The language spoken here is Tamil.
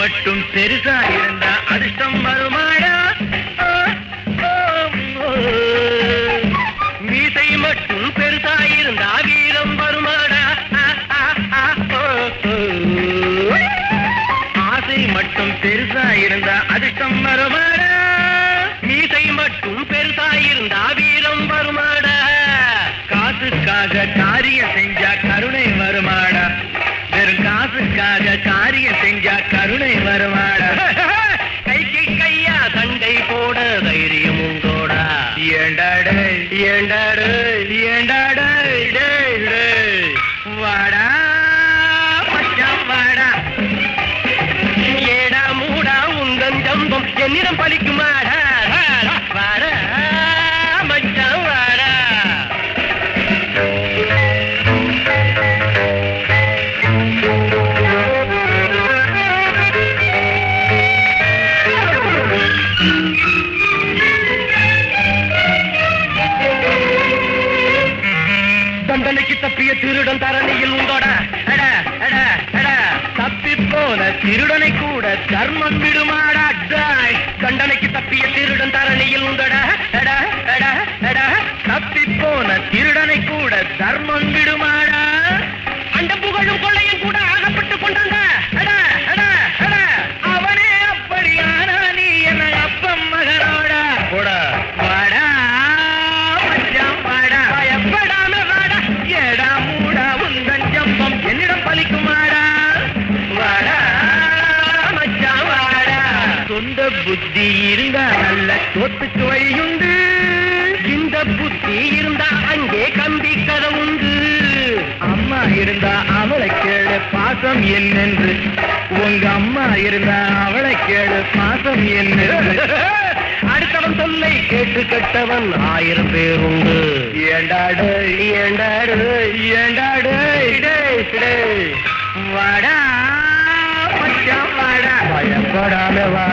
மட்டும் பெருசா இருந்தா அதிர்ஷ்டம் வருமாடா? மீசை மட்டும் பெருசா இருந்தா வீரம் வருமாடா? ஆசை மட்டும் பெருசா இருந்தா அதிர்ஷ்டம் வருமாடா? மீசை மட்டும் பெருசா இருந்தா வீரம் வருமாடா? காசுக்காக காரியம் செஞ்சா கருணை வருமாடா? வெறும் காசுக்காக காரியம் செஞ்சா என்னிடம் பலிக்குமாடா வாடா மச்சான் வாடா. தண்டனைக்கு தப்பிய திருடன் தரணியில் உண்டோட. அட அட அட. தப்பி போன திருடனை கூட தர்மம் விடுமா? தப்பிய திருடன் தரணியில் உண்டோடா தப்பி போன திருடனை கூட தர்மம் விடும் சொந்த புத்தி இருந்தா நல்ல சொத்துக்கு வழியுண்டு இந்த புத்தி இருந்தா அங்கே கம்பி கதவுண்டு. அம்மா இருந்தா அவளை கேளு பாசம் என்னென்று. உங்க அம்மா இருந்தா அவளை கேளு பாசம் என்னென்று. அடுத்தவன் சொல்லை கேட்டு கட்டவன் ஆயிரம் பேர் உண்டு. ஏண்டாடு ஏண்டாடு ஏண்டாடு டேய், டேய். வாடா மச்சான் வாடா. பயப்படாம வாடா